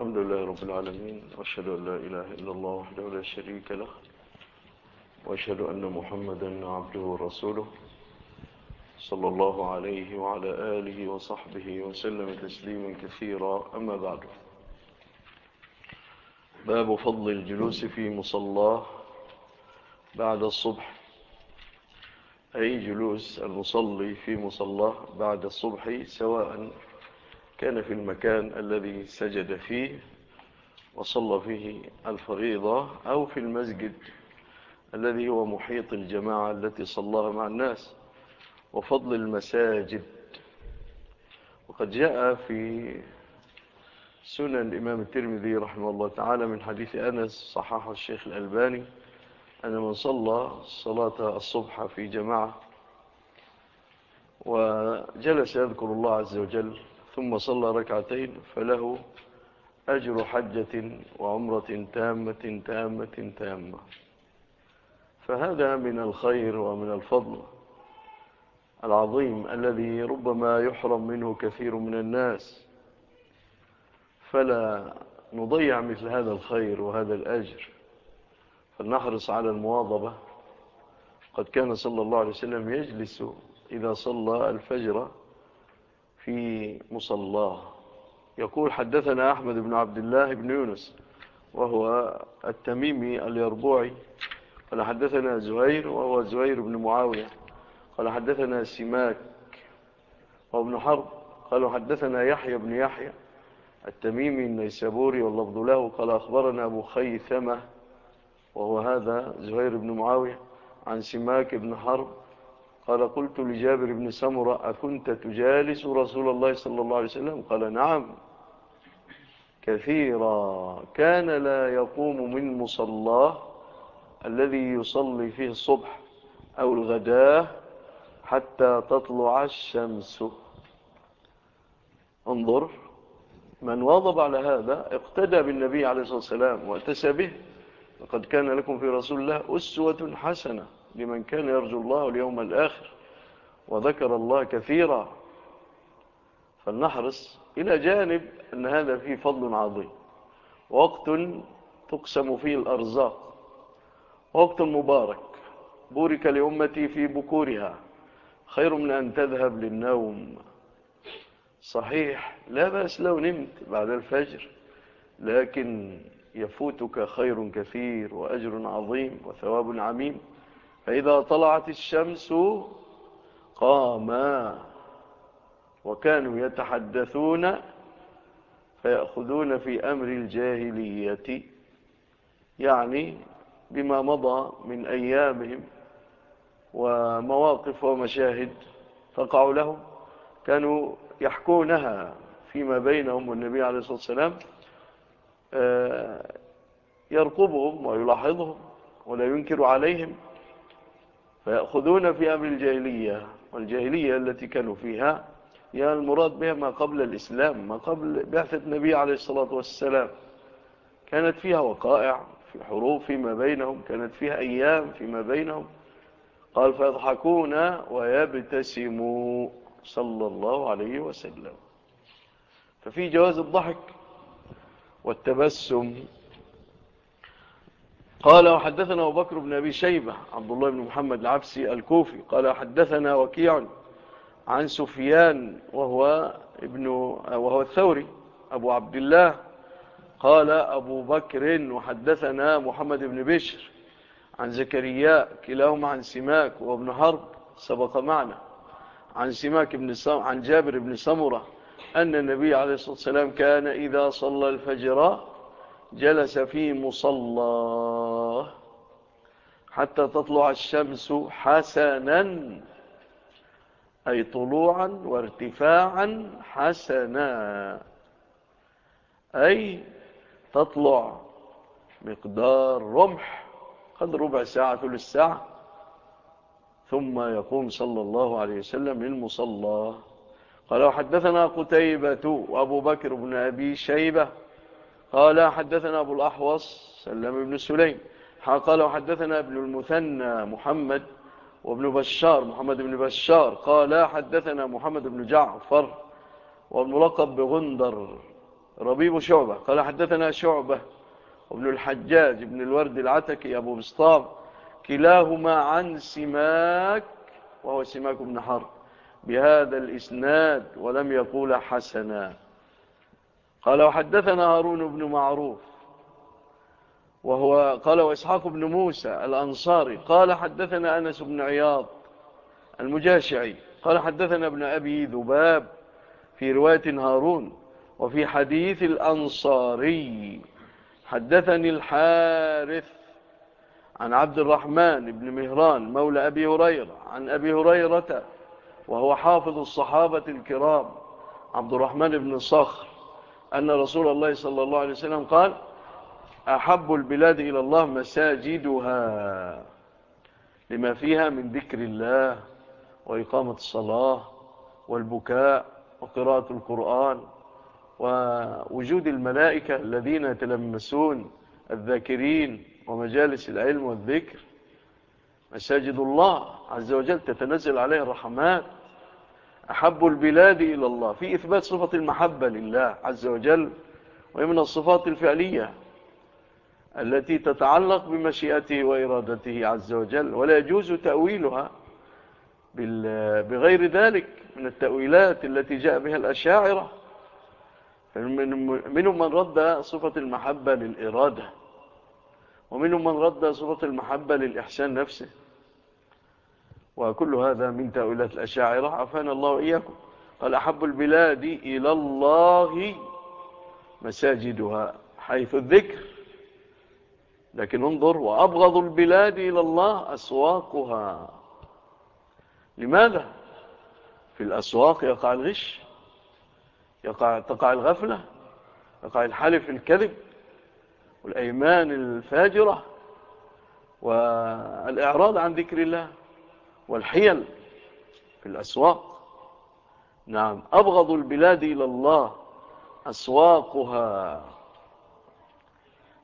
الحمد لله رب العالمين وأشهد أن لا إله إلا الله وحده لا شريك له وأشهد أن محمدا عبده ورسوله صلى الله عليه وعلى آله وصحبه وسلم تسليما كثيرا أما بعد. باب فضل الجلوس في مصلاه بعد الصبح. أي جلوس المصلي في مصلاه بعد الصبح سواء كان في المكان الذي سجد فيه وصلى فيه الفريضة أو في المسجد الذي هو محيط الجماعة التي صلىها مع الناس وفضل المساجد. وقد جاء في سنن الإمام الترمذي رحمه الله تعالى من حديث أنس صحاح الشيخ الألباني أن من صلى صلاة الصبح في جماعة وجلس يذكر الله عز وجل ثم صلى ركعتين فله أجر حجة وعمرة تامة تامة تامة. فهذا من الخير ومن الفضل العظيم الذي ربما يحرم منه كثير من الناس. فلا نضيع مثل هذا الخير وهذا الأجر. فلنحرص على المواظبة. قد كان صلى الله عليه وسلم يجلس إذا صلى الفجر في مصلاه يقول حدثنا أحمد بن عبد الله بن يونس وهو التميمي اليربوعي. قال حدثنا زهير وهو زهير بن معاوية. قال حدثنا سماك وابن حرب. قالوا حدثنا يحيى بن يحيى التميمي النيسابوري واللفظ له. قال أخبرنا أبو خيثمة وهو هذا زهير بن معاوية عن سماك بن حرب قال قلت لجابر بن سمرة أكنت تجالس رسول الله صلى الله عليه وسلم؟ قال نعم. كثيرا. كان لا يقوم من مصلاه الذي يصلي فيه الصبح أو الغداه حتى تطلع الشمس. انظر من واظب على هذا اقتدى بالنبي عليه الصلاة والسلام واتسى به لقد كان لكم في رسول الله أسوة حسنة. لمن كان يرجو الله اليوم الآخر وذكر الله كثيرا فلنحرص إلى جانب أن هذا فيه فضل عظيم. وقت تقسم فيه الأرزاق. وقت مبارك. بورك لأمتي في بكورها. خير من أن تذهب للنوم. صحيح لا بأس لو نمت بعد الفجر لكن يفوتك خير كثير وأجر عظيم وثواب عميم. فإذا طلعت الشمس قاما وكانوا يتحدثون فيأخذون في أمر الجاهلية يعني بما مضى من أيامهم ومواقف ومشاهد تقع لهم كانوا يحكونها فيما بينهم والنبي عليه الصلاة والسلام آه، يرقبهم ويلاحظهم ولا ينكر عليهم فيأخذون في أمر الجاهلية والجاهلية التي كانوا فيها هي المراد بها ما قبل الإسلام ما قبل بعثة النبي عليه الصلاة والسلام. كانت فيها وقائع في حروب فيما بينهم كانت فيها أيام فيما بينهم. قال فيضحكون ويبتسموا. صلى الله عليه وسلم. ففي جواز الضحك والتبسم. قال وحدثنا أبو بكر بن أبي شيبة عبد الله بن محمد العبسي الكوفي قال وحدثنا وكيع عن سفيان وهو ابن وهو الثوري أبو عبد الله قال أبو بكر وحدثنا محمد بن بشر عن زكريا كلاهما عن سماك وابن حرب سبق معنا عن سماك بن عن جابر بن سمرة أن النبي عليه الصلاة والسلام كان إذا صلى الفجر جلس في مصلى حتى تطلع الشمس حسنا أي طلوعا وارتفاعا حسنا. أي تطلع مقدار رمح قد ربع ساعة ثلث ساعة ثم يقوم صلى الله عليه وسلم للمصلى. قال وحدثنا قتيبة وأبو بكر بن أبي شيبة قال حدثنا أبو الأحوص سلم بن سليم. قال حدثنا ابن المثنى محمد وابن بشار محمد بن بشار. قال حدثنا محمد بن جعفر والملقب بغندر ربيب شعبة. قال حدثنا شعبة وابن الحجاج ابن الورد العتكي أبو بسطام. كلاهما عن سماك وهو سماك بن حرب. بهذا الإسناد ولم يقول حسنا. قال وحدثنا هارون بن معروف وهو قال وإسحاق بن موسى الأنصاري قال حدثنا أنس بن عياض المجاشعي قال حدثنا ابن أبي ذباب في رواية هارون وفي حديث الأنصاري حدثني الحارث عن عبد الرحمن بن مهران مولى أبي هريرة عن أبي هريرة وهو حافظ الصحابة الكرام عبد الرحمن بن صخر أن رسول الله صلى الله عليه وسلم قال أحب البلاد إلى الله مساجدها لما فيها من ذكر الله وإقامة الصلاة والبكاء وقراءة القرآن ووجود الملائكة الذين يتلمسون الذاكرين ومجالس العلم والذكر. مساجد الله عز وجل تتنزل عليه الرحمات أحب البلاد إلى الله. في إثبات صفة المحبة لله عز وجل وهي من الصفات الفعلية التي تتعلق بمشيئته وإرادته عز وجل ولا يجوز تأويلها بغير ذلك من التأويلات التي جاء بها الأشاعرة. منهم من رد صفة المحبة للإرادة ومنهم من رد صفة المحبة للإحسان نفسه. وكل هذا من تأويلات الأشاعرة. عفان الله إياكم قال أحب البلاد إلى الله مساجدها حيث الذكر. لكن انظر وأبغض البلاد إلى الله أسواقها. لماذا؟ في الأسواق يقع الغش يقع تقع الغفلة يقع الحلف الكذب والأيمان الفاجرة والإعراض عن ذكر الله. والحيل في الأسواق. نعم أبغض البلاد إلى الله أسواقها.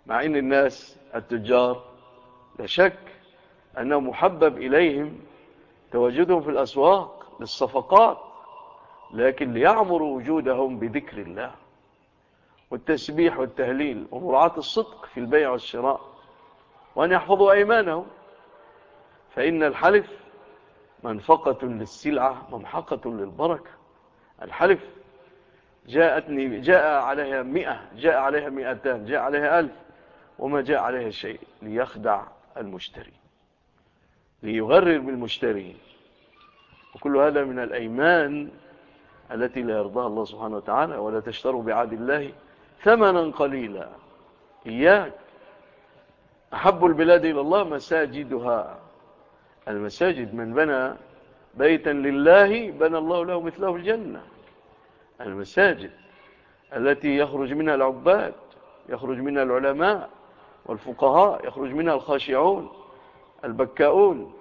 مع أن الناس التجار لا شك أنه محبب إليهم تواجدهم في الأسواق للصفقات لكن ليعمروا وجودهم بذكر الله والتسبيح والتهليل ومراعاة الصدق في البيع والشراء وأن يحفظوا أيمانهم. فإن الحلف منفقة للسلعة ممحقة للبركة. الحلف جاءتني جاء عليها مئة جاء عليها مئتان جاء عليها ألف وما جاء عليها شيء ليخدع المشتري ليغرر بالمشتري. وكل هذا من الأيمان التي لا يرضاها الله سبحانه وتعالى ولا تشتروا بعاد الله ثمنا قليلا. إياك. أحب البلاد إلى الله مساجدها. المساجد من بنى بيتا لله بنى الله له مثله الجنة. المساجد التي يخرج منها العباد يخرج منها العلماء والفقهاء يخرج منها الخاشعون البكاؤون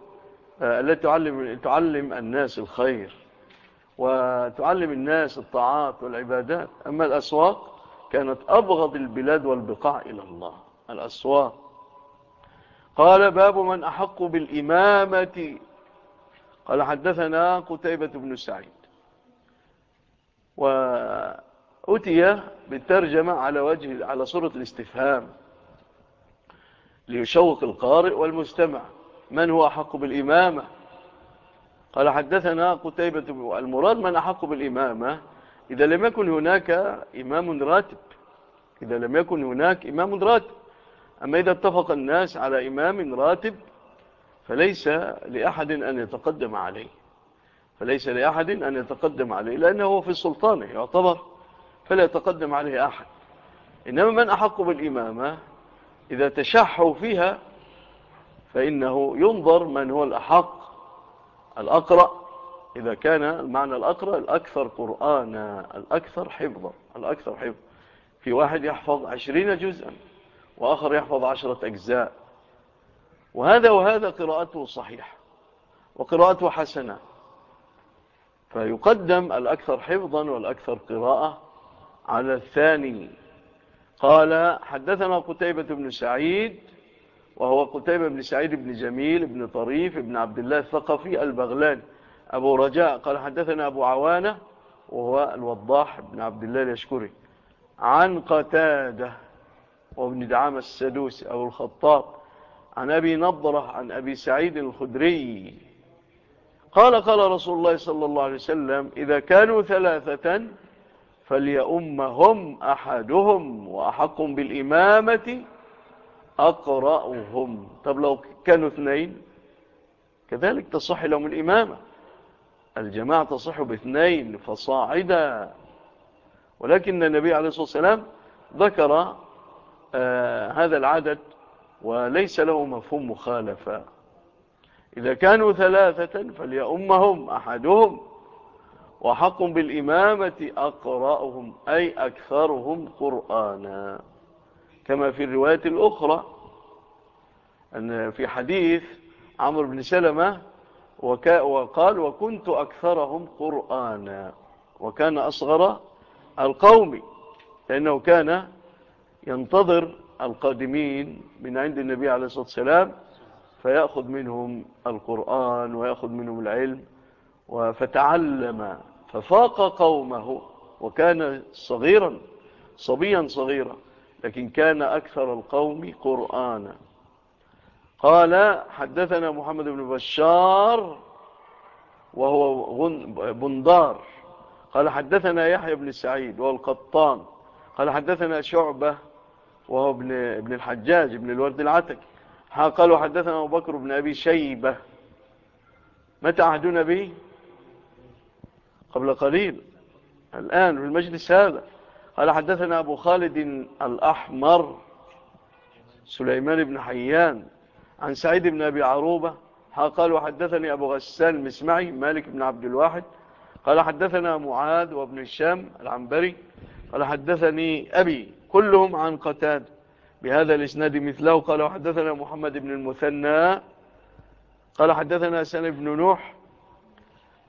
آه، التي تعلم, تعلم الناس الخير وتعلم الناس الطاعات والعبادات. أما الأسواق كانت أبغض البلاد والبقاع إلى الله. الأسواق قال باب من أحق بالإمامة. قال حدثنا قتيبة بن سعيد. وأتي بالترجمة على وجه على صورة الاستفهام ليشوق القارئ والمستمع. من هو أحق بالإمامة؟ قال حدثنا قتيبة المراد من أحق بالإمامة. إذا لم يكن هناك إمام راتب. إذا لم يكن هناك إمام راتب. أما إذا اتفق الناس على إمام راتب فليس لأحد أن يتقدم عليه. فليس لأحد أن يتقدم عليه لأنه هو في السلطانة يعتبر فلا يتقدم عليه أحد. إنما من أحق بالإمامة إذا تشحوا فيها فإنه ينظر من هو الأحق الأقرأ. إذا كان المعنى الأقرأ الأكثر قرآنا الأكثر حفظا الأكثر حفظ. في واحد يحفظ عشرين جزءا. وآخر يحفظ عشرة أجزاء. وهذا وهذا قراءته صحيح وقراءته حسنة. فيقدم الأكثر حفظا والأكثر قراءة على الثاني. قال حدثنا قتيبة بن سعيد وهو قتيبة بن سعيد بن جميل بن طريف بن عبد الله الثقفي البغلان. أبو رجاء قال حدثنا أبو عوانة وهو الوضاح بن عبد الله اليشكري عن قتادة وابن دعامة السدوسي أو الخطاب عن أبي نضرة عن أبي سعيد الخدري. قال قال رسول الله صلى الله عليه وسلم إذا كانوا ثلاثة فليأمهم أحدهم وأحقهم بالإمامة أقرأهم. طب لو كانوا اثنين كذلك تصح لهم الإمامة. الجماعة تصح باثنين فصاعدا. ولكن النبي عليه الصلاة والسلام ذكر آه، هذا العدد وليس له مفهوم مخالفة. إذا كانوا ثلاثة فليأمهم أحدهم وحق بالإمامة أقرأهم أي أكثرهم قرآنا. كما في الرواية الأخرى أن في حديث عمر بن سلمة وقال وكنت أكثرهم قرآنا وكان أصغر القوم لأنه كان ينتظر القادمين من عند النبي عليه الصلاة والسلام فيأخذ منهم القرآن ويأخذ منهم العلم فتعلم ففاق قومه وكان صغيرا صبيا صغيرا لكن كان أكثر القوم قرآنا. قال حدثنا محمد بن بشار وهو بندار. قال حدثنا يحيى بن سعيد والقطان قال حدثنا شعبة وهو ابن, ابن الحجاج ابن الورد العتك قالوا حدثنا أبو بكر بن أبي شيبة. متى عهدنا به؟ قبل قليل. الآن في المجلس هذا. قال حدثنا أبو خالد الأحمر سليمان بن حيان عن سعيد بن أبي عروبة. ها قال وحدثني أبو غسان المسمعي مالك بن عبد الواحد. قال حدثنا معاذ وابن الشام العنبري. قال حدثني أبي كلهم عن قتاد. بهذا الإسناد مثله. قال حدثنا محمد بن المثنى. قال حدثنا سن بن نوح.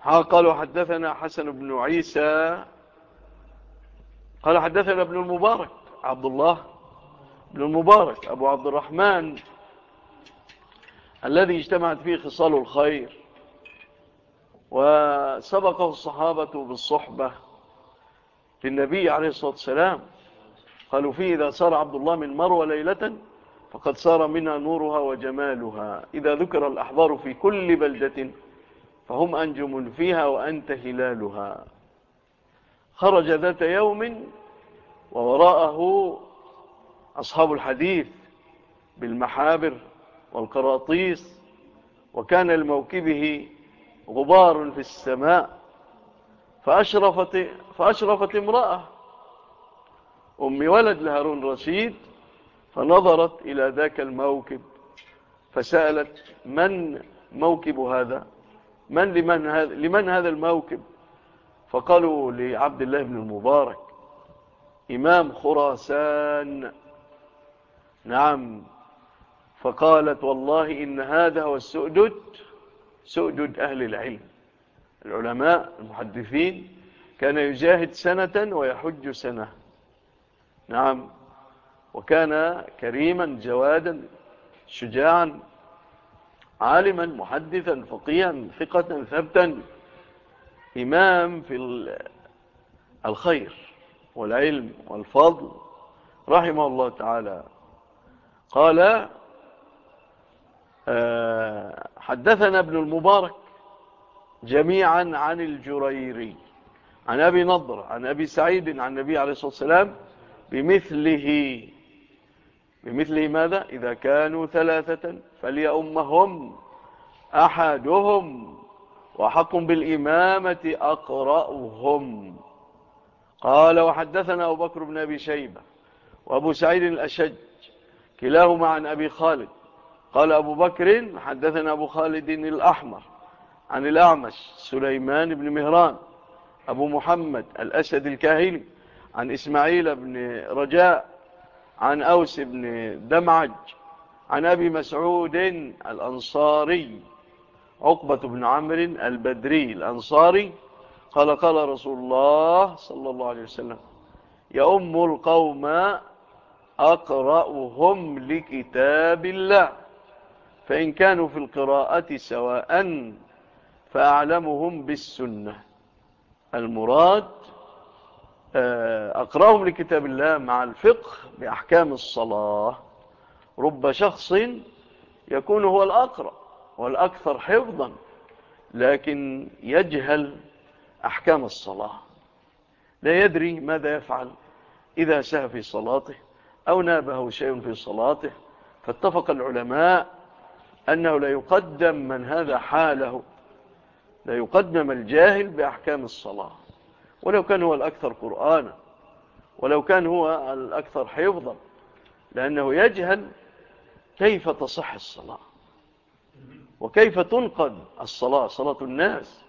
قال حدثنا حسن بن عيسى. قال حدثنا ابن المبارك عبد الله بن المبارك أبو عبد الرحمن الذي اجتمعت فيه خصال الخير. وسبقه الصحابة بالصحبة للنبي عليه الصلاة والسلام. قالوا فيه إذا سار عبد الله من مروة ليلة فقد سار منها نورها وجمالها. إذا ذكر الأحضار في كل بلدة فهم أنجم فيها وأنت هلالها. خرج ذات يوم ووراءه أصحاب الحديث بالمحابر والقراطيس وكان لموكبه غبار في السماء فأشرفت, فأشرفت امرأة أم ولد لهارون رشيد فنظرت إلى ذاك الموكب فسألت من موكب هذا؟ من لمن هذا, لمن هذا الموكب؟ فقالوا لعبد الله بن المبارك إمام خراسان. نعم. فقالت والله إن هذا هو السؤدد سؤدد أهل العلم. العلماء المحدثين كان يجاهد سنة ويحج سنة. نعم. وكان كريما جوادا شجاعا عالما محدثا فقيا ثقة ثبتا إمام في الخير والعلم والفضل. رحمه الله تعالى. قال آه، حدثنا ابن المبارك جميعا عن الجريري عن أبي نضر عن أبي سعيد عن النبي عليه الصلاة والسلام بمثله. بمثله ماذا؟ إذا كانوا ثلاثة فليأمهم أحدهم وحق بالإمامة أقرأهم. قال وحدثنا أبو بكر بن أبي شيبة وأبو سعيد الأشج كلاهما عن أبي خالد. قال أبو بكر حدثنا أبو خالد الأحمر عن الأعمش سليمان بن مهران أبو محمد الأسد الكاهلي. عن إسماعيل بن رجاء عن أوس بن دمعج عن أبي مسعود الأنصاري عقبة بن عمر البدري الأنصاري قال قال رسول الله صلى الله عليه وسلم يأم القوم أقرأهم لكتاب الله فإن كانوا في القراءة سواء فأعلمهم بالسنة. المراد آه، أقرأهم لكتاب الله مع الفقه بأحكام الصلاة. رب شخص يكون هو الأقرأ والأكثر حفظا لكن يجهل أحكام الصلاة. لا يدري ماذا يفعل إذا سهى في صلاته أو نابه شيء في صلاته. فاتفق العلماء أنه لا يقدم من هذا حاله لا يقدم الجاهل بأحكام الصلاة. ولو كان هو الأكثر قرآنا ولو كان هو الأكثر حفظا لأنه يجهل كيف تصح الصلاة وكيف تنقد الصلاة صلاة الناس.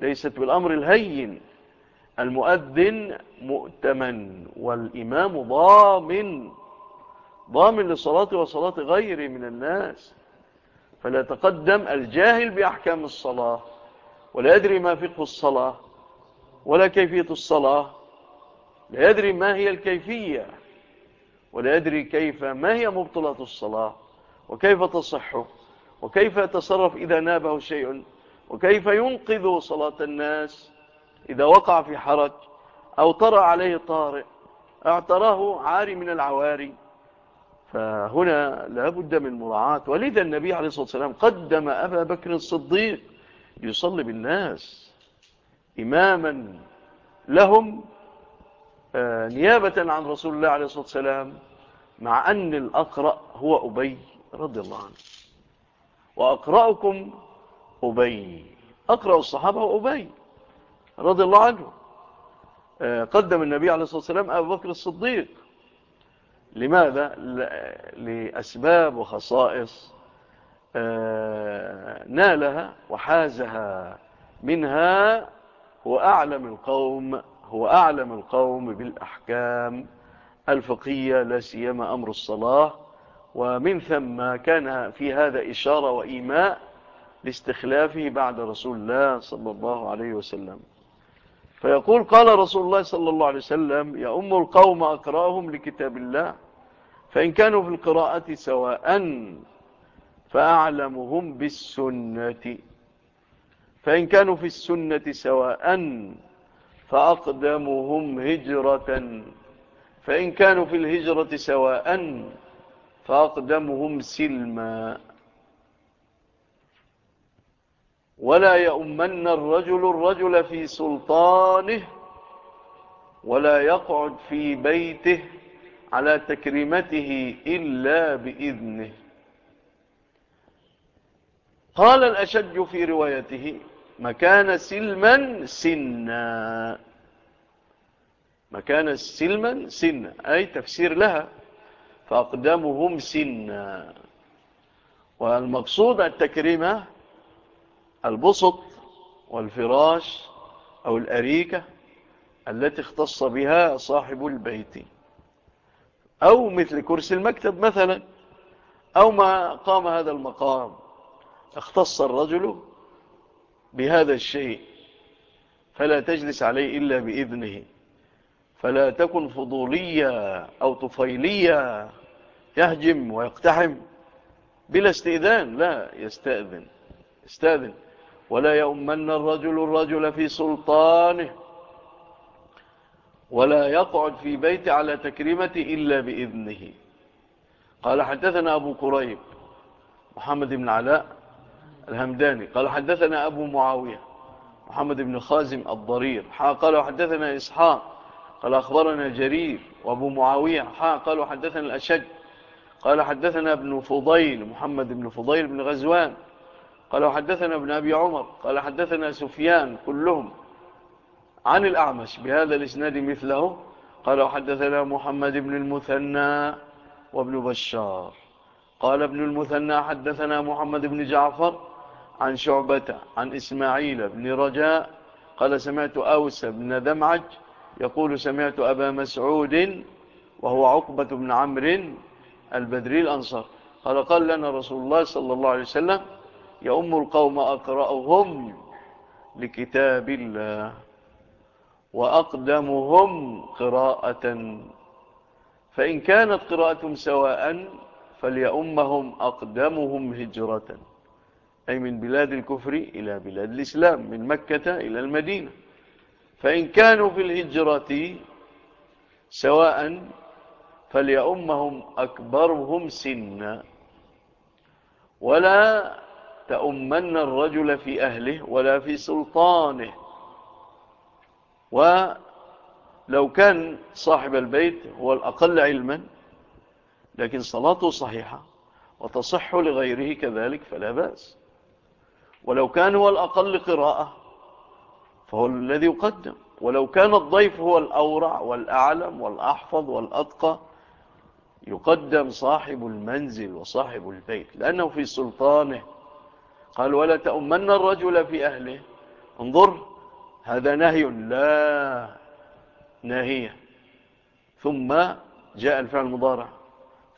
ليست بالأمر الهين. المؤذن مؤتمن والإمام ضامن ضامن لصلاة وصلاة غيره من الناس. فلا تقدم الجاهل بأحكام الصلاة ولا يدري ما فقه الصلاة. ولا كيفية الصلاة. لا يدري ما هي الكيفية ولا يدري كيف ما هي مبطلة الصلاة وكيف تصحه وكيف يتصرف إذا نابه شيء وكيف ينقذ صلاة الناس إذا وقع في حرج أو طرى عليه طارئ اعتراه عاري من العواري. فهنا لابد من مراعاة. ولذا النبي عليه الصلاة والسلام قدم أبا بكر الصديق يصلي بالناس. إماما لهم آه، نيابة عن رسول الله عليه الصلاة والسلام مع أن الأقرأ هو أبي رضي الله عنه. وأقرأكم أبي. أقرأ الصحابة أبي رضي الله عنه. آه، قدم النبي عليه الصلاة والسلام أبو بكر الصديق. لماذا؟ لأسباب وخصائص آه، نالها وحازها منها هو أعلم القوم هو أعلم القوم بالأحكام. الفقهية لا سيما أمر الصلاة. ومن ثم كان في هذا إشارة وإيماء لاستخلافه بعد رسول الله صلى الله عليه وسلم. فيقول قال رسول الله صلى الله عليه وسلم يا أم القوم أقرأهم لكتاب الله فإن كانوا في القراءة سواء فأعلمهم بالسنة. فإن كانوا في السنة سواء فأقدمهم هجرة. فإن كانوا في الهجرة سواء فأقدمهم سلما. ولا يؤمن الرجل الرجل في سلطانه ولا يقعد في بيته على تكريمته إلا بإذنه. قال الأشج في روايته مكان سلما سنا. مكان سلما سنا. أي تفسير لها؟ فأقدمهم سنا. والمقصود التكريمة البسط والفراش أو الأريكة التي اختص بها صاحب البيت. أو مثل كرسي المكتب مثلا. أو ما قام هذا المقام. اختص الرجل بهذا الشيء فلا تجلس عليه إلا بإذنه فلا تكن فضولية أو طفيلية يهجم ويقتحم بلا استئذان لا يستأذن استأذن ولا يؤمن الرجل الرجل في سلطانه ولا يقعد في بيت على تكريمة إلا بإذنه. قال حدثنا أبو كريب محمد بن علاء الهمداني. قال حدثنا أبو معاوية محمد بن خازم الضرير. حا قال حدثنا إسحاق قال أخبرنا جرير وأبو معاوية. حا قال حدثنا الأشج. قال حدثنا ابن فضيل محمد بن فضيل بن غزوان. قال حدثنا ابن أبي عمر. قال حدثنا سفيان كلهم عن الأعمش بهذا الإسناد مثله. قال حدثنا محمد بن المثنى وابن بشار. قال ابن المثنى حدثنا محمد بن جعفر عن شعبة عن إسماعيل بن رجاء قال سمعت أوس بن دمعج يقول سمعت أبا مسعود وهو عقبة بن عمرو البدري الأنصار. قال قال لنا رسول الله صلى الله عليه وسلم يأم القوم أقرأهم لكتاب الله وأقدمهم قراءة. فإن كانت قراءتهم سواء فليأمهم أقدمهم هجرة. أي من بلاد الكفر إلى بلاد الإسلام من مكة إلى المدينة. فإن كانوا في الهجرة سواء فليأمهم أكبرهم سنا ولا تأمن الرجل في أهله ولا في سلطانه. ولو كان صاحب البيت هو الأقل علما لكن صلاته صحيحة وتصح لغيره كذلك فلا بأس. ولو كان هو الأقل قراءة فهو الذي يقدم. ولو كان الضيف هو الأورع والأعلم والأحفظ والأتقى يقدم صاحب المنزل وصاحب البيت. لأنه في سلطانه. قال ولا تأمن الرجل في أهله. انظر هذا نهي لا نهية ثم جاء الفعل المضارع.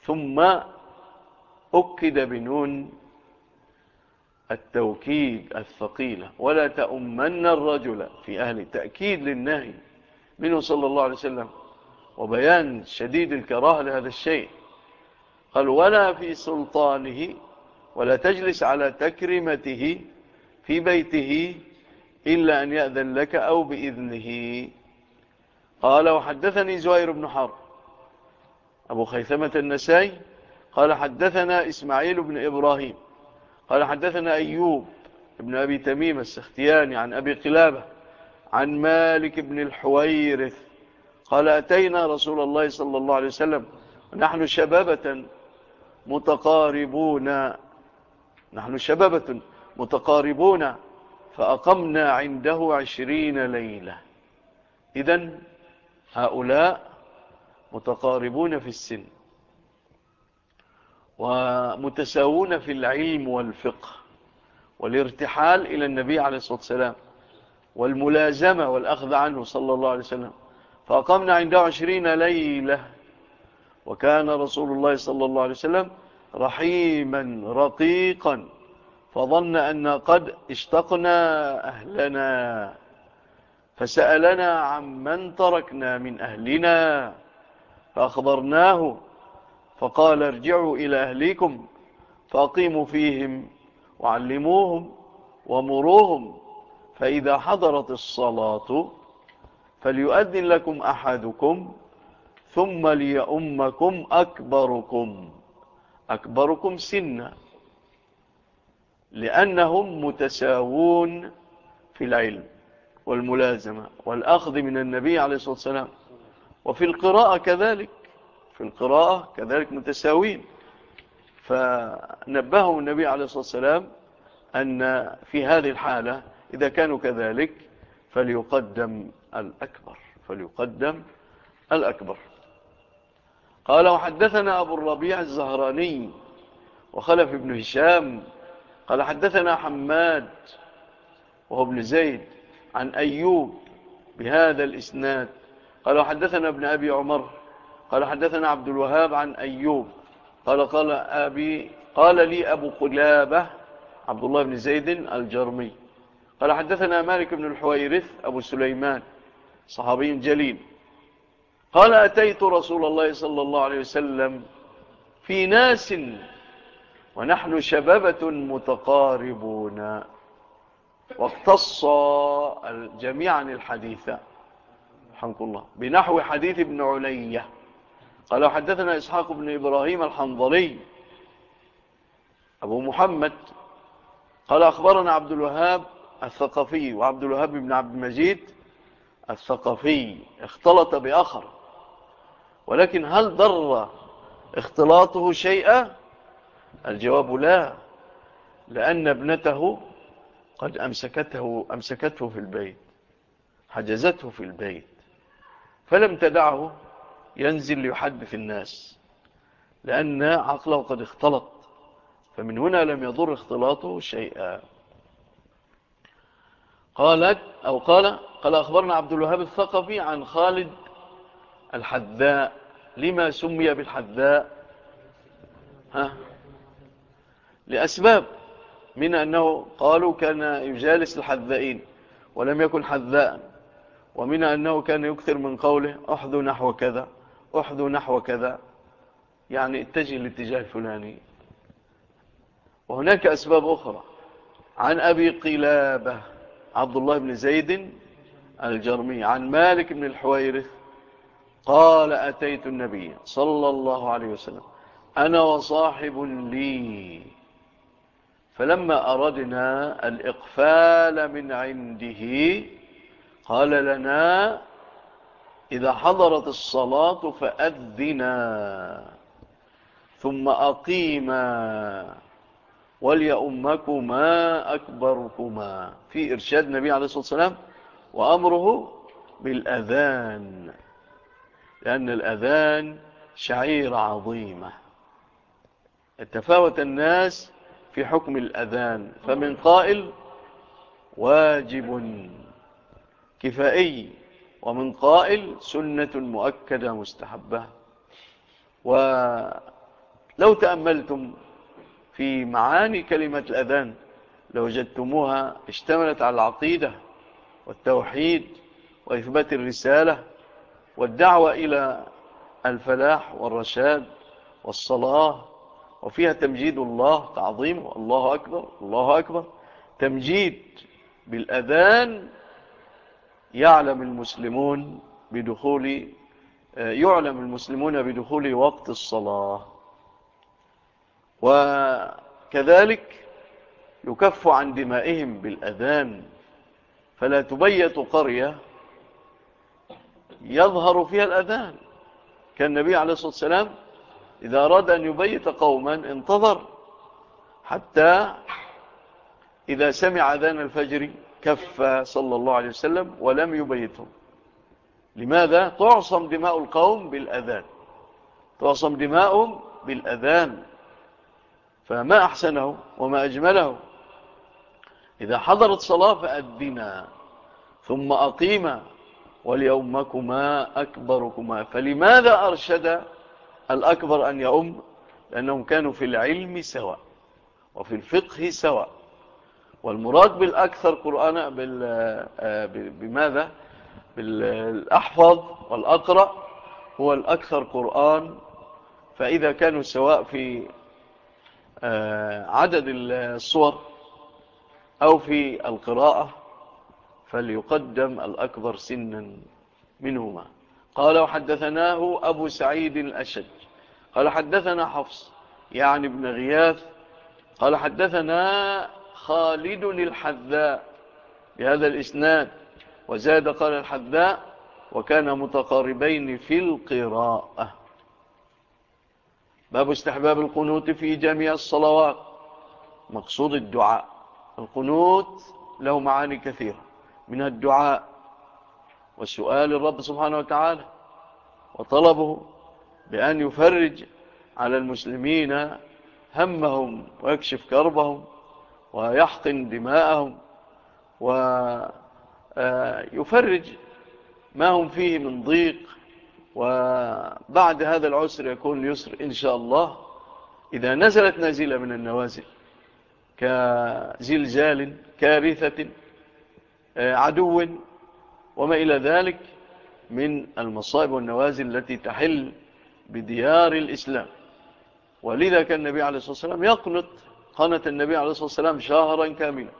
ثم أكد بنون التوكيد الثقيلة ولا تأمن الرجل في أهل تأكيد للنهي منه صلى الله عليه وسلم. وبيان شديد الكراهة لهذا الشيء. قال ولا في سلطانه ولا تجلس على تكرمته في بيته إلا أن يأذن لك أو بإذنه. قال وحدثني زوير بن حرب. أبو خيثمة النسائي قال حدثنا إسماعيل بن إبراهيم. قال حدثنا أيوب ابن أبي تميم السختياني عن أبي قلابة عن مالك بن الحويرث قال أتينا رسول الله صلى الله عليه وسلم نحن شبابة متقاربون نحن شبابة متقاربون فأقمنا عنده عشرين ليلة إذن هؤلاء متقاربون في السن ومتساوون في العلم والفقه والارتحال إلى النبي عليه الصلاة والسلام والملازمة والأخذ عنه صلى الله عليه وسلم. فأقمنا عنده عشرين ليلة وكان رسول الله صلى الله عليه وسلم رحيما رقيقا فظن أن قد اشتقنا أهلنا فسألنا عمن تركنا من أهلنا فأخبرناه فقال ارجعوا إلى أهليكم فأقيموا فيهم وعلموهم ومروهم فإذا حضرت الصلاة فليؤذن لكم أحدكم ثم ليأمكم أكبركم. أكبركم سنا لأنهم متساوون في العلم والملازمة والأخذ من النبي عليه الصلاة والسلام. وفي القراءة كذلك. في القراءة كذلك متساوين فنبهوا النبي عليه الصلاة والسلام أن في هذه الحالة إذا كانوا كذلك فليقدم الأكبر فليقدم الأكبر. قال وحدثنا أبو الربيع الزهراني وخلف ابن هشام. قال حدثنا حماد وهو ابن زيد عن أيوب بهذا الإسناد. قال وحدثنا ابن أبي عمر قال حدثنا عبد الوهاب عن أيوب. قال قال أبي قال لي أبو قلابة عبد الله بن زيد الجرمي. قال حدثنا مالك بن الحويرث أبو سليمان صحابي جليل. قال أتيت رسول الله صلى الله عليه وسلم في ناس ونحن شبابة متقاربون. واقتص جميعا الحديث. رحمه الله بنحو حديث ابن علية. قال حدثنا إسحاق بن إبراهيم الحنظلي. أبو محمد. قال أخبرنا عبد الوهاب الثقفي وعبد الوهاب بن عبد المجيد الثقفي. اختلط بآخر. ولكن هل ضر اختلاطه شيئا؟ الجواب لا لأن ابنته قد أمسكته, أمسكته في البيت حجزته في البيت فلم تدعه. ينزل ليحدث الناس. لأن عقله قد اختلط. فمن هنا لم يضر اختلاطه شيئا. قالت أو قال قال أخبرنا عبد الوهاب الثقفي عن خالد الحذاء. لما سمي بالحذاء؟ ها؟ لأسباب. من أنه قالوا كان يجالس الحذائين ولم يكن حذاء. ومن أنه كان يكثر من قوله أحذو نحو كذا. احذو نحو كذا يعني اتجه الاتجاه الفلاني وهناك أسباب أخرى. عن أبي قلابة عبد الله بن زيد الجرمي عن مالك بن الحويرث قال أتيت النبي صلى الله عليه وسلم أنا وصاحب لي. فلما أردنا الإقفال من عنده قال لنا إذا حضرت الصلاة فأذنا ثم أقيما وليأمكما أكبركما. في إرشاد النبي عليه الصلاة والسلام وأمره بالأذان لأن الأذان شعيرة عظيمة. اتفاوت الناس في حكم الأذان فمن قائل واجب كفائي. ومن قائل سنة مؤكدة مستحبة. ولو تأملتم في معاني كلمة الأذان لوجدتموها اشتملت على العقيدة والتوحيد وإثبات الرسالة والدعوة إلى الفلاح والرشاد والصلاة. وفيها تمجيد الله تعظيمه الله أكبر الله أكبر. تمجيد بالأذان يعلم المسلمون بدخول يعلم المسلمون بدخول وقت الصلاة. وكذلك يكف عن دمائهم بالأذان. فلا تبيت قرية يظهر فيها الأذان. كان النبي عليه الصلاة والسلام إذا أراد أن يبيت قوما انتظر حتى إذا سمع أذان الفجر كف صلى الله عليه وسلم ولم يبيتهم. لماذا؟ تعصم دماء القوم بالأذان. تعصم دماؤهم بالأذان. فما أحسنه وما أجمله. إذا حضرت صلاة فأدنا ثم أقيم وليومكما أكبركما. فلماذا أرشد الأكبر أن يؤم لأنهم كانوا في العلم سواء وفي الفقه سواء. والمراد بالأكثر قرآن بماذا؟ بالأحفظ والأقرأ هو الأكثر قرآن. فإذا كانوا سواء في آه، عدد الصور أو في القراءة فليقدم الأكبر سنا منهما. قال وحدثناه أبو سعيد الأشد قال حدثنا حفص يعني ابن غياث. قال حدثنا خالد الحذاء بهذا الإسناد. وزاد قال الحذاء وكان متقاربين في القراءة. باب استحباب القنوت في جميع الصلوات. مقصود الدعاء. القنوت له معاني كثيرة. من الدعاء والسؤال الرب سبحانه وتعالى وطلبه بأن يفرج على المسلمين همهم ويكشف كربهم ويحقن دماءهم ويفرج ما هم فيه من ضيق وبعد هذا العسر يكون يسر إن شاء الله. إذا نزلت نزيلة من النوازل كزلزال كارثة عدو وما إلى ذلك من المصائب والنوازل التي تحل بديار الإسلام. ولذا كان النبي عليه الصلاة والسلام يقنط قنت النبي عليه الصلاة والسلام شهرا كاملا.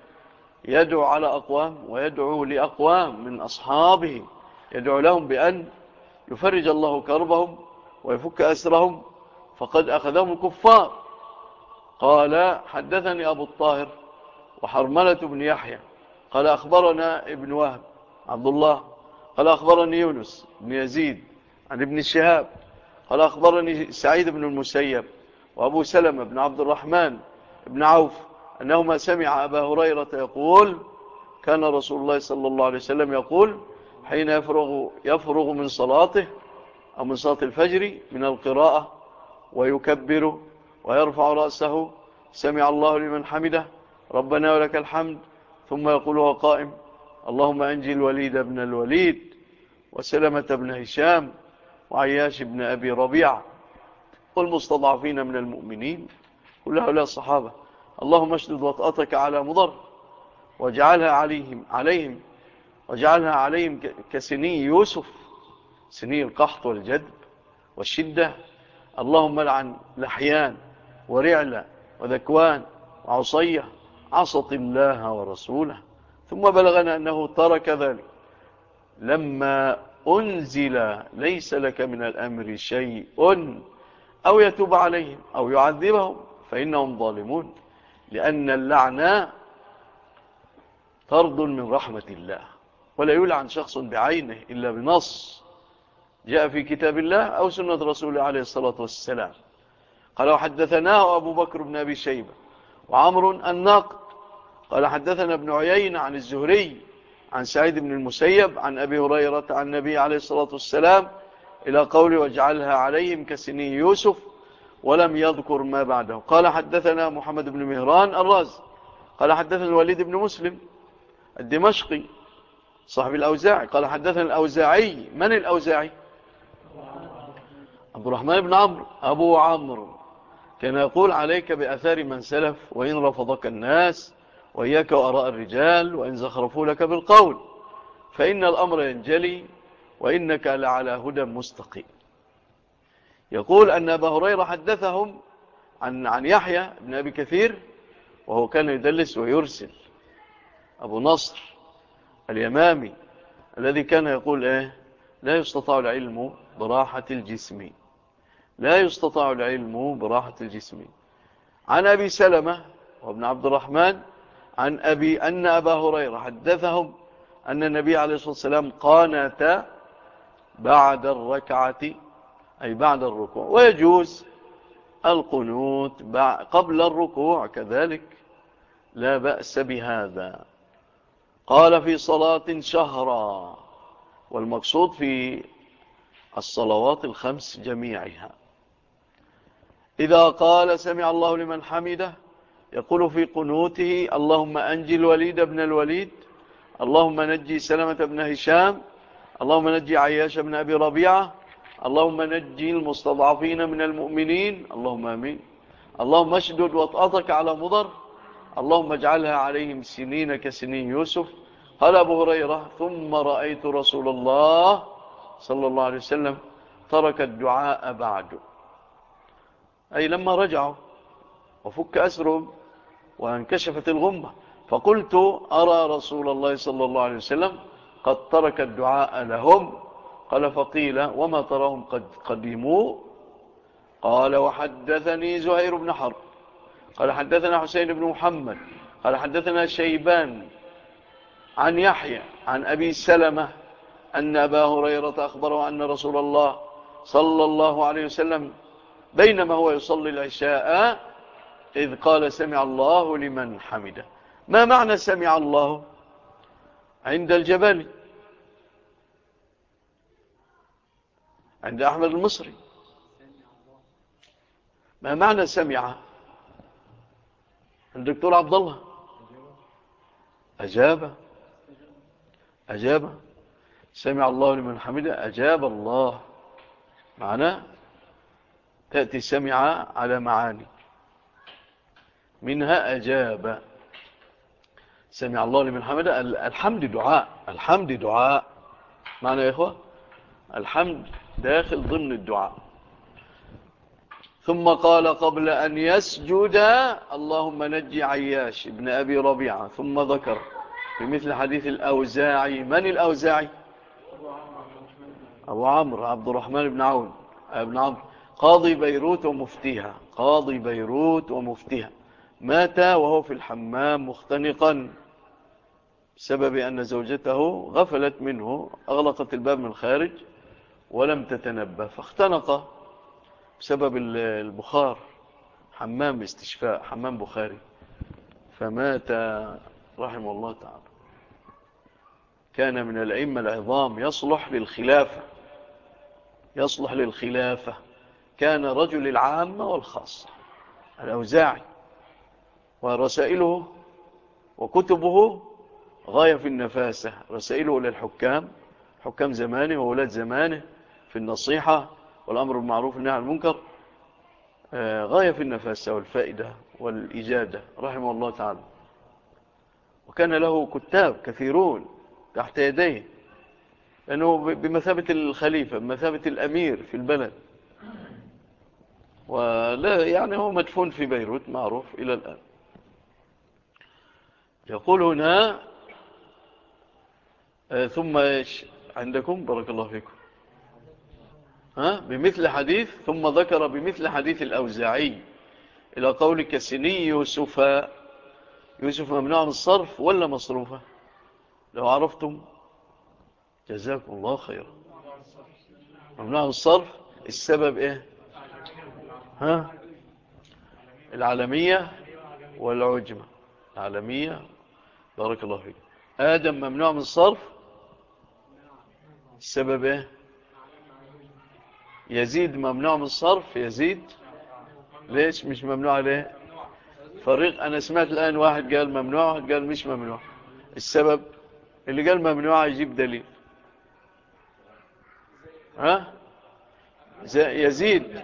يدعو على أقوام ويدعو لأقوام من أصحابه. يدعو لهم بأن يفرج الله كربهم ويفك أسرهم. فقد أخذهم الكفار. قال حدثني أبو الطاهر وحرملة بن يحيى. قال أخبرنا ابن وهب عبد الله. قال أخبرني يونس بن يزيد عن ابن الشهاب. قال أخبرني سعيد بن المسيب وأبو سلمة بن عبد الرحمن ابن عوف أنه ما سمع أبا هريرة يقول كان رسول الله صلى الله عليه وسلم يقول حين يفرغ, يفرغ من صلاته أو من صلاة الفجر من القراءة ويكبر ويرفع رأسه سمع الله لمن حمده ربنا ولك الحمد ثم يقولها قائم اللهم أنجي الوليد بن الوليد وسلمة بن هشام وعياش بن أبي ربيع والمستضعفين من المؤمنين كل هؤلاء الصحابة اللهم اشدد وطأتك على مضر واجعلها عليهم عليهم واجعلها عليهم كسني يوسف سني القحط والجدب والشدة اللهم لعن لحيان ورعلة وذكوان وعصية عصت الله ورسوله ثم بلغنا أنه ترك ذلك. لما أنزل ليس لك من الأمر شيء أو يتوب عليهم أو يعذبهم فإنهم ظالمون لأن اللعنة طرد من رحمة الله ولا يلعن شخص بعينه إلا بنص. جاء في كتاب الله أو سنة رسوله عليه الصلاة والسلام. قال وحدثناه أبو بكر بن أبي شيبة وعمر النقد. قال حدثنا ابن عيين عن الزهري عن سعيد بن المسيب عن أبي هريرة عن النبي عليه الصلاة والسلام إلى قول واجعلها عليهم كسني يوسف ولم يذكر ما بعده. قال حدثنا محمد بن مهران الرازي. قال حدثنا الوليد بن مسلم الدمشقي صاحب الأوزاعي. قال حدثنا الأوزاعي. من الأوزاعي؟ عبد الرحمن بن عمرو. أبو عمرو. كان يقول عليك بأثار من سلف وإن رفضك الناس وإياك وأراء الرجال وإن زخرفوا لك بالقول. فإن الأمر ينجلي وإنك لعلى هدى مستقيم. يقول أن أبا هريرة حدثهم عن, عن يحيى بن أبي كثير وهو كان يدلس ويرسل. أبو نصر اليمامي الذي كان يقول إيه؟ لا يستطاع العلم براحة الجسم. لا يستطاع العلم براحة الجسم. عن أبي سلمة وابن عبد الرحمن عن أبي أن أبا هريرة حدثهم أن النبي عليه الصلاة والسلام قانت بعد الركعة أي بعد الركوع. ويجوز القنوت قبل الركوع كذلك لا بأس بهذا. قال في صلاة شهرا والمقصود في الصلوات الخمس جميعها. إذا قال سمع الله لمن حمده يقول في قنوته اللهم أنجي الوليد ابن الوليد اللهم نجي سلمة بن هشام اللهم نجي عياش بن أبي ربيعة اللهم نجي المستضعفين من المؤمنين. اللهم آمين. اللهم اشدد وطأتك على مضر. اللهم اجعلها عليهم سنين كسنين يوسف. قال أبو هريرة ثم رأيت رسول الله صلى الله عليه وسلم ترك الدعاء بعد. أي لما رجعوا وفك أسرهم وانكشفت الغمة فقلت أرى رسول الله صلى الله عليه وسلم قد ترك الدعاء لهم. قال فقيل وما ترون قد قدموا؟ قال وحدثني زهير بن حرب. قال حدثنا حسين بن محمد. قال حدثنا شيبان عن يحيى عن أبي سلمة أن أبا هريرة أخبره أن رسول الله صلى الله عليه وسلم بينما هو يصلي العشاء إذ قال سمع الله لمن حمده. ما معنى سمع الله؟ عند الجبالي عند أحمد المصري. ما معنى سمعة؟ الدكتور عبد الله أجاب. أجاب. سمع الله لمن حمده. أجاب الله. معناه تأتي سمع على معاني. منها أجاب. سمع الله لمن حمده. الحمد دعاء. الحمد دعاء. معنى يا إخوة؟ الحمد داخل ضمن الدعاء. ثم قال قبل أن يسجد اللهم نجي عياش ابن أبي ربيعة. ثم ذكر بمثل حديث الأوزاعي. من الأوزاعي؟ أبو عمر عبد الرحمن بن عون ابن عمر قاضي بيروت ومفتيها. قاضي بيروت ومفتيها. مات وهو في الحمام مختنقا بسبب أن زوجته غفلت منه أغلقت الباب من الخارج ولم تتنبه فاختنق بسبب البخار حمام استشفاء حمام بخاري فمات رحمه الله تعالى. كان من العمة العظام يصلح للخلافة يصلح للخلافة. كان رجل العامة والخاصة الأوزاعي ورسائله وكتبه غاية في النفاسة رسائله للحكام حكام زمانه وولاة زمانه. في النصيحة والأمر المعروف عن المنكر آه، غاية في النفاسة والفائدة والإجادة رحمه الله تعالى. وكان له كتاب كثيرون تحت يديه لأنه بمثابة الخليفة بمثابة الأمير في البلد. ولا يعني هو مدفون في بيروت معروف إلى الآن. يقول هنا آه، ثم عندكم؟ بارك الله فيكم. بمثل حديث ثم ذكر بمثل حديث الأوزاعي. إلى قول كسني يوسف يوسف ممنوع من الصرف ولا مصروفة؟ لو عرفتم جزاكم الله خيرا. ممنوع من الصرف السبب إيه؟ ها؟ العالمية والعجمة. العالمية بارك الله فيك. آدم ممنوع من الصرف السبب إيه؟ يزيد ممنوع من الصرف يزيد ليش مش ممنوع عليه؟ فريق أنا سمعت الآن واحد قال ممنوع واحد قال مش ممنوع. السبب؟ اللي قال ممنوع يجيب دليل. ها؟ يزيد.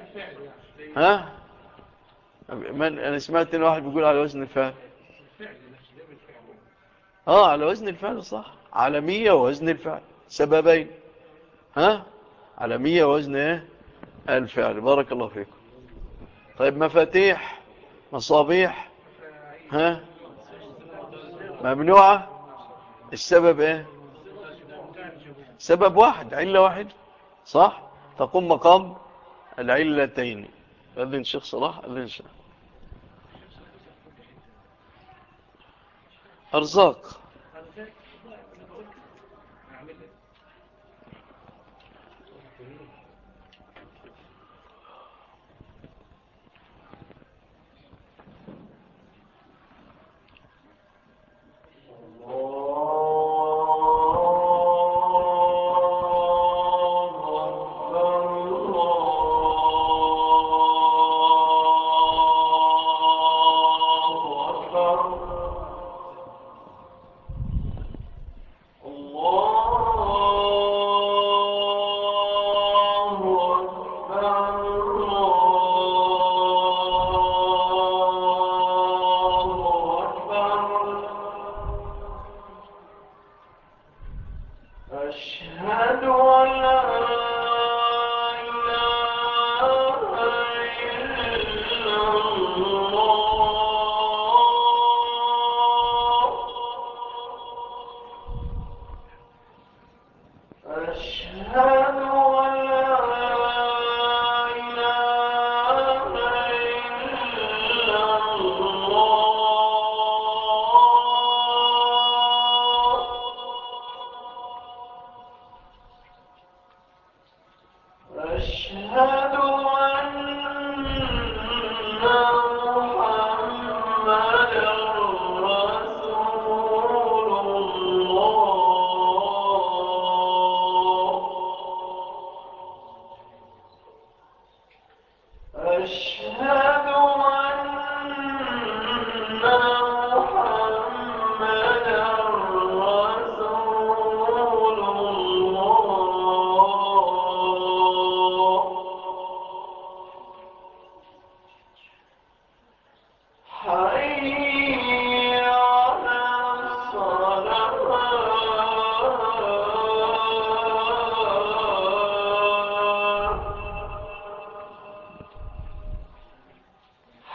ها؟ من أنا سمعت إن واحد بيقول على وزن الفعل. آه على وزن الفعل صح. على 100 وزن الفعل. سببين. ها؟ على 100 وزن إيه؟ الفعل يعني. بارك الله فيكم. طيب مفاتيح مصابيح ها؟ ممنوعة؟ السبب إيه؟ سبب واحد علة واحد صح؟ تقوم مقام العلتين. أذن شيخ صلاح أذن شيخ أرزاق.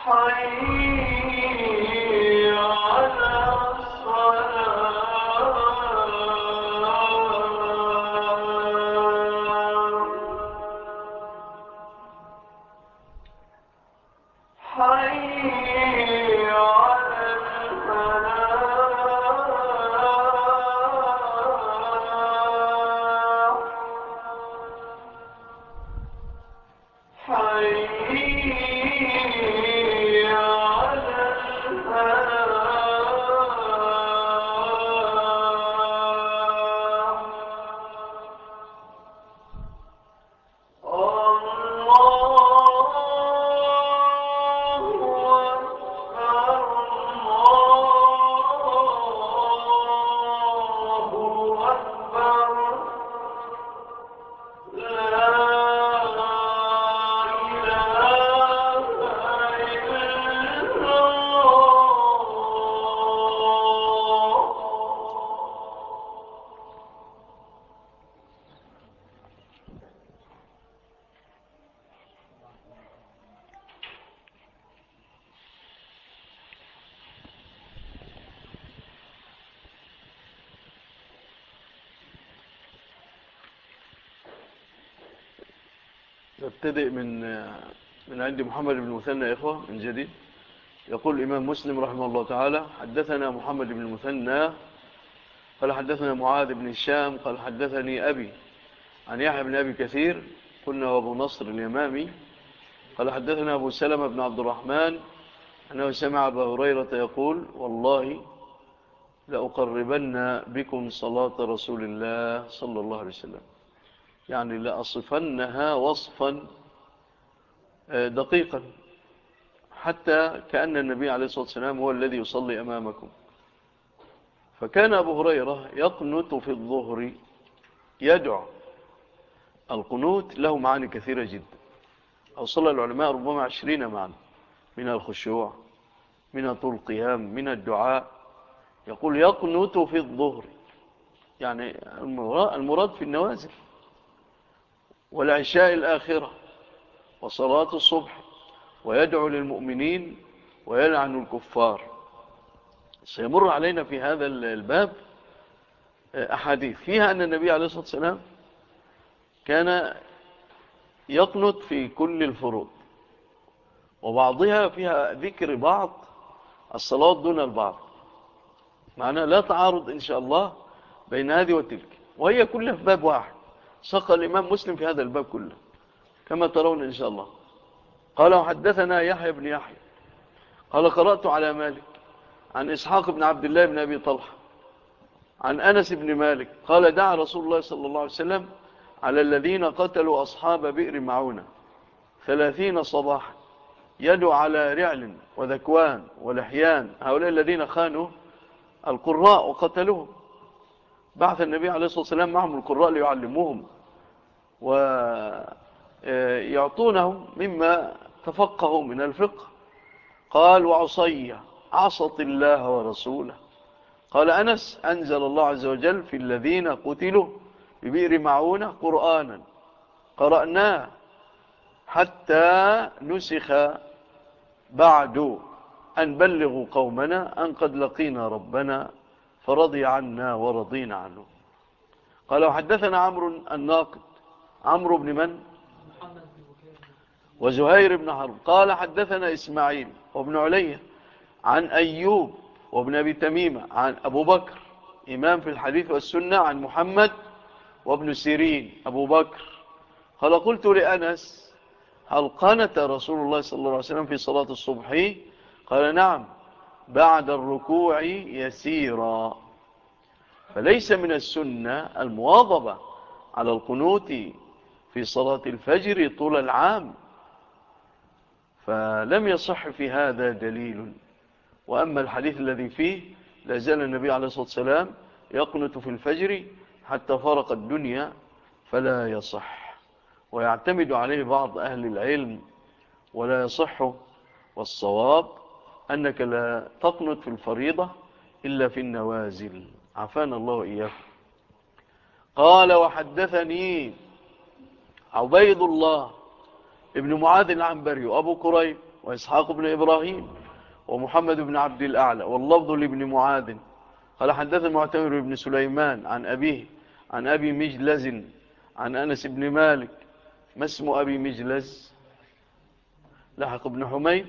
پائی نبتدئ من من عند محمد بن المثنى إخوة من جديد. يقول الإمام مسلم رحمه الله تعالى حدثنا محمد بن المثنى قال حدثنا معاذ بن الشام قال حدثني أبي عن يحيى بن أبي كثير قلنا وابو نصر اليمامي. قال حدثنا أبو سلمة بن عبد الرحمن أنه سمع أبا هريرة يقول والله لأقربن بكم صلاة رسول الله صلى الله عليه وسلم. يعني لأصفنها وصفا آه، دقيقا. حتى كأن النبي عليه الصلاة والسلام هو الذي يصلي أمامكم. فكان أبو هريرة يقنط في الظهر يدعو. القنوت له معاني كثيرة جدا. أوصل العلماء ربما عشرين معنى من الخشوع من طول القيام من الدعاء. يقول يقنط في الظهر. يعني المراد في النوازل. والعشاء الآخرة. وصلاة الصبح ويدعو للمؤمنين ويلعن الكفار. سيمر علينا في هذا الباب آه، أحاديث. فيها أن النبي عليه الصلاة والسلام كان يقنط في كل الفروض وبعضها فيها ذكر بعض الصلاة دون البعض. معناها لا تعارض إن شاء الله بين هذه وتلك وهي كلها في باب واحد. سقى الإمام مسلم في هذا الباب كله. كما ترون إن شاء الله. قال وحدثنا يحيى بن يحيى. قال قرأت على مالك عن إسحاق بن عبد الله بن أبي طلحة عن أنس بن مالك قال دعا رسول الله صلى الله عليه وسلم على الذين قتلوا أصحاب بئر معونة ثلاثين صباحا يد على رعل وذكوان ولحيان هؤلاء الذين خانوا القراء وقتلوهم. بعث النبي عليه الصلاة والسلام معهم القراء ليعلموهم و آه، يعطونهم مما تفقهوا من الفقه. قال وعصية عصت الله ورسوله. قال أنس أنزل الله عز وجل في الذين قتلوا ببئر معونة قرآنا قرأناه حتى نسخ بعد أن بلغوا قومنا أن قد لقينا ربنا فرضي عنا ورضينا عنه. قال وحدثنا عمرو الناقد. عمرو بن من؟ وزهير بن حرب. قال حدثنا إسماعيل وابن علي عن أيوب وابن أبي تميمة عن أبو بكر. إمام في الحديث والسنة عن محمد وابن سيرين. أبو بكر. قال قلت لأنس هل قنت رسول الله صلى الله عليه وسلم في صلاة الصبح؟ قال نعم بعد الركوع يسيرا. فليس من السنة المواظبة على القنوت في صلاة الفجر طول العام. فلم يصح في هذا دليل. وأما الحديث الذي فيه لازال النبي عليه الصلاة والسلام يقنط في الفجر حتى فرق الدنيا فلا يصح. ويعتمد عليه بعض أهل العلم ولا يصح. والصواب أنك لا تقنط في الفريضة إلا في النوازل. عفان الله إياه قال وحدثني عبيد الله ابن معاذ العنبري وأبو كريم وإسحاق بن إبراهيم ومحمد بن عبد الأعلى واللفظ لابن معاذ. قال حدث المعتمر بن سليمان عن أبيه عن أبي مجلز عن أنس بن مالك. ما اسم أبي مجلز؟ لحق بن حميد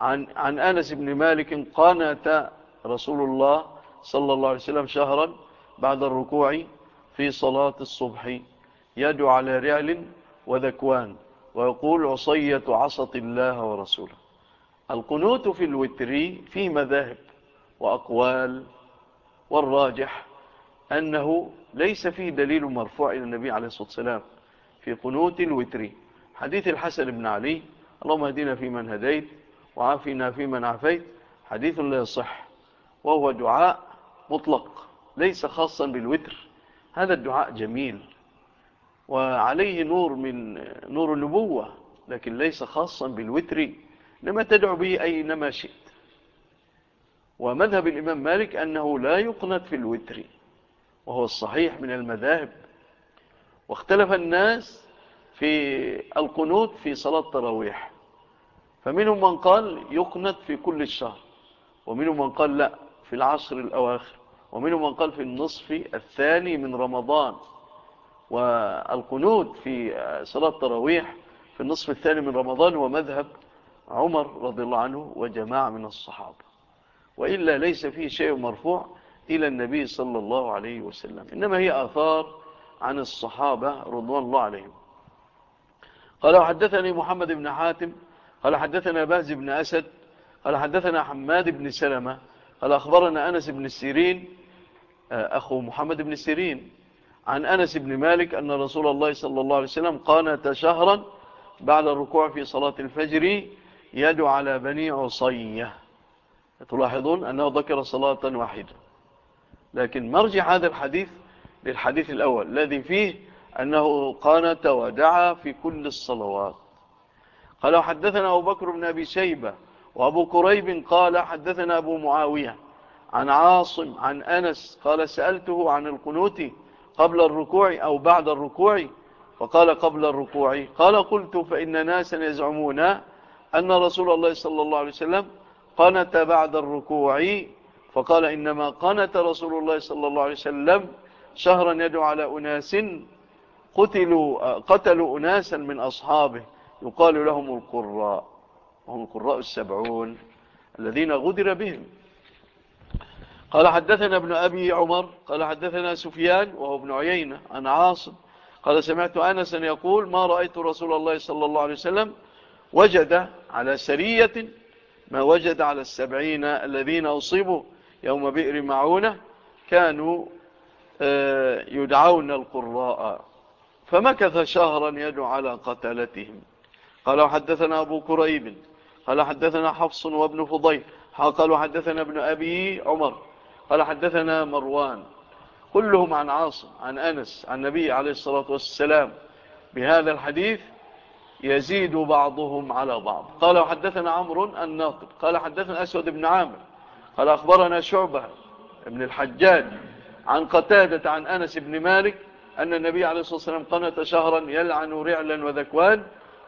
عن, عن أنس بن مالك قانت رسول الله صلى الله عليه وسلم شهرا بعد الركوع في صلاة الصبح. يد على رعل وذكوان. ويقول عصية عصت الله ورسوله. القنوت في الوتر في مذاهب وأقوال والراجح أنه ليس فيه دليل مرفوع إلى النبي عليه الصلاة والسلام في قنوت الوتر. حديث الحسن بن علي اللهم هدينا في من هديت وعافنا في من عافيت حديث لا يصح وهو دعاء مطلق ليس خاصا بالوتر. هذا الدعاء جميل. وعليه نور من نور النبوة لكن ليس خاصا بالوتر لما تدعو به أينما شئت. ومذهب الإمام مالك أنه لا يقنط في الوتر وهو الصحيح من المذاهب. واختلف الناس في القنوت في صلاة التراويح. فمنهم من قال يقنط في كل الشهر ومنهم من قال لا في العصر الأواخر ومنهم من قال في النصف الثاني من رمضان. والقنود في صلاة التراويح في النصف الثاني من رمضان ومذهب عمر رضي الله عنه وجماعة من الصحابة. وإلا ليس فيه شيء مرفوع إلى النبي صلى الله عليه وسلم. إنما هي آثار عن الصحابة رضوان الله عليهم. قال حدثني محمد بن حاتم قال حدثنا بهز بن أسد قال حدثنا حماد بن سلمة قال أخبرنا أنس بن السيرين آه، أخو محمد بن السيرين عن أنس بن مالك أن رسول الله صلى الله عليه وسلم قانت شهرا بعد الركوع في صلاة الفجر يد على بني عصية. تلاحظون أنه ذكر صلاة واحدة. لكن مرجع هذا الحديث للحديث الأول الذي فيه أنه قانت ودعا في كل الصلوات. قال حدثنا أبو بكر بن أبي شيبة وأبو كريب قال حدثنا أبو معاوية عن عاصم عن أنس قال سألته عن القنوتي قبل الركوع أو بعد الركوع؟ فقال قبل الركوع. قال قلت فإن ناسا يزعمون أن رسول الله صلى الله عليه وسلم قنت بعد الركوع. فقال إنما قنت رسول الله صلى الله عليه وسلم شهرا يدعو على أناس قتلوا, قتلوا أناسا من أصحابه. يقال لهم القراء وهم القراء السبعون الذين غدر بهم. قال حدثنا ابن أبي عمر قال حدثنا سفيان وهو ابن عيينة عن عاصم قال سمعت أنسا يقول ما رأيت رسول الله صلى الله عليه وسلم وجد على سرية ما وجد على السبعين الذين أصيبوا يوم بئر معونة كانوا آه، يدعون القراء فمكث شهرا يدعو على قتلتهم. قال حدثنا أبو كريب قال حدثنا حفص وابن فضيل قال حدثنا ابن أبي عمر قال حدثنا مروان كلهم عن عاصم عن أنس عن نبي عليه الصلاة والسلام. بهذا الحديث يزيد بعضهم على بعض. قال حدثنا عمرو الناقد قال حدثنا أسود بن عامر قال أخبرنا شعبة ابن الحجاج عن قتادة عن أنس بن مالك أن النبي عليه الصلاة والسلام قنت شهرا يلعن رعلا وذكوان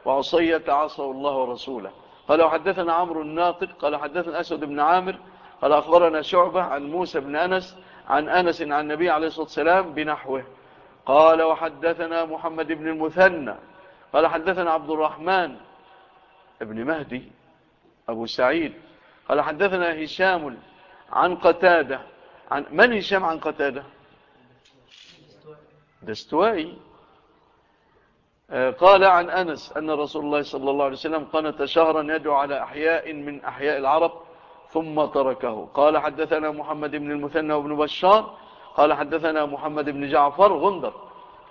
وعصية عصى الله ورسوله. قال حدثنا عمرو الناقد قال حدثنا أسود بن عامر قال أخبرنا شعبة عن موسى بن أنس عن أنس عن النبي عليه الصلاة والسلام بنحوه. قال وحدثنا محمد بن المثنى. قال حدثنا عبد الرحمن ابن مهدي أبو سعيد. قال حدثنا هشام عن قتادة عن من هشام عن قتادة؟ دستوائي. آه، قال عن أنس أن رسول الله صلى الله عليه وسلم قنت شهرا يدعو على أحياء من أحياء العرب ثم تركه. قال حدثنا محمد بن المثنى وابن بشار قال حدثنا محمد بن جعفر غندر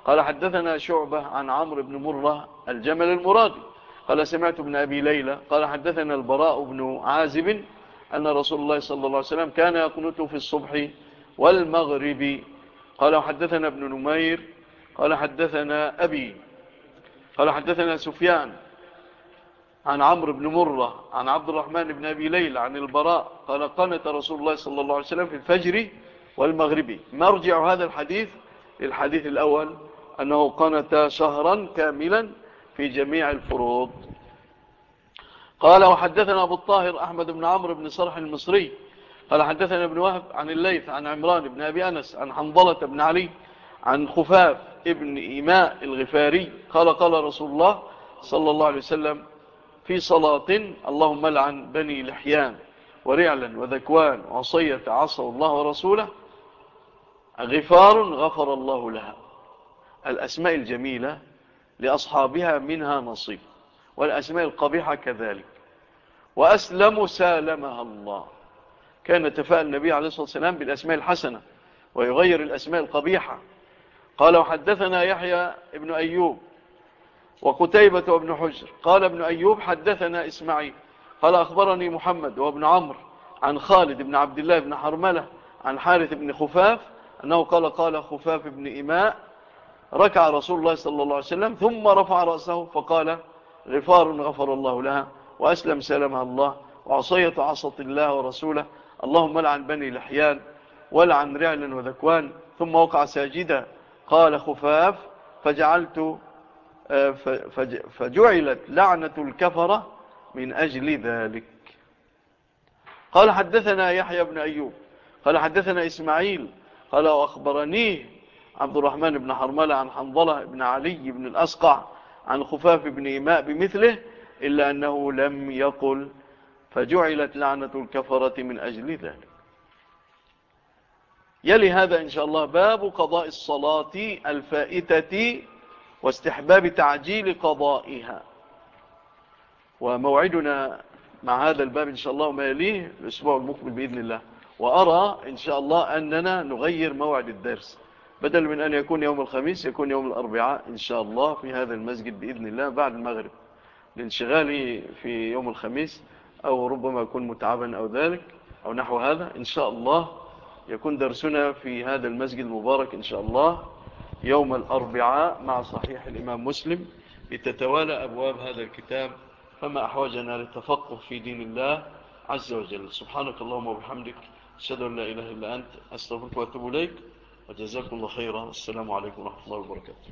قال حدثنا شعبة عن عمرو بن مرة الجمل المرادي قال سمعت ابن أبي ليلى قال حدثنا البراء بن عازب أن رسول الله صلى الله عليه وسلم كان يقنط في الصبح والمغرب. قال حدثنا ابن نمير قال حدثنا أبي قال حدثنا سفيان عن عمرو بن مرة عن عبد الرحمن بن أبي ليلى عن البراء قال قنت رسول الله صلى الله عليه وسلم في الفجر والمغربي مرجع هذا الحديث للحديث الأول أنه قنت شهرا كاملا في جميع الفروض. قال وحدثنا أبو الطاهر أحمد بن عمرو بن صرح المصري قال حدثنا ابن وهب عن الليث عن عمران بن أبي أنس عن حنظلة بن علي عن خفاف ابن إيماء الغفاري قال قال رسول الله صلى الله عليه وسلم في صلاة اللهم لعن بني لحيان ورعلا وذكوان وعصية عصوا الله ورسوله غفار غفر الله لها. الأسماء الجميلة لأصحابها منها نصيب والأسماء القبيحة كذلك. وأسلم سالمها الله. كان يتفاءل النبي عليه الصلاة والسلام بالأسماء الحسنة ويغير الأسماء القبيحة. قال وحدثنا يحيى ابن أيوب وقتيبة وابن حجر. قال ابن أيوب حدثنا إسماعيل. قال أخبرني محمد وابن عمر عن خالد بن عبد الله بن حرملة عن حارث بن خفاف أنه قال قال خفاف بن إماء ركع رسول الله صلى الله عليه وسلم ثم رفع رأسه فقال غفار غفر الله لها وأسلم سلمها الله وعصية عصت الله ورسوله. اللهم لعن بني لحيان ولعن رعلا وذكوان ثم وقع ساجدا. قال خفاف فجعلت آه، فجعلت لعنة الكفرة من أجل ذلك. قال حدثنا يحيى بن أيوب قال حدثنا إسماعيل قال وأخبرنيه عبد الرحمن بن حرملة عن حنظلة بن علي بن الأسقع عن خفاف بن إماء بمثله إلا أنه لم يقل فجعلت لعنة الكفرة من أجل ذلك. يلي هذا إن شاء الله باب قضاء الصلاة الفائتة واستحباب تعجيل قضائها. وموعدنا مع هذا الباب إن شاء الله وما يليه الأسبوع المقبل بإذن الله. وأرى إن شاء الله أننا نغير موعد الدرس. بدل من أن يكون يوم الخميس يكون يوم الأربعاء إن شاء الله في هذا المسجد بإذن الله بعد المغرب. لانشغالي في يوم الخميس أو ربما أكون متعبا أو ذلك أو نحو هذا إن شاء الله يكون درسنا في هذا المسجد المبارك إن شاء الله. يوم الأربعاء مع صحيح الإمام مسلم. لتتوالى أبواب هذا الكتاب فما أحوجنا للتفقه في دين الله عز وجل. سبحانك اللهم وبحمدك أشهد أن لا إله إلا أنت أستغفرك وأتوب إليك. وجزاكم الله خيرا. السلام عليكم ورحمة الله وبركاته.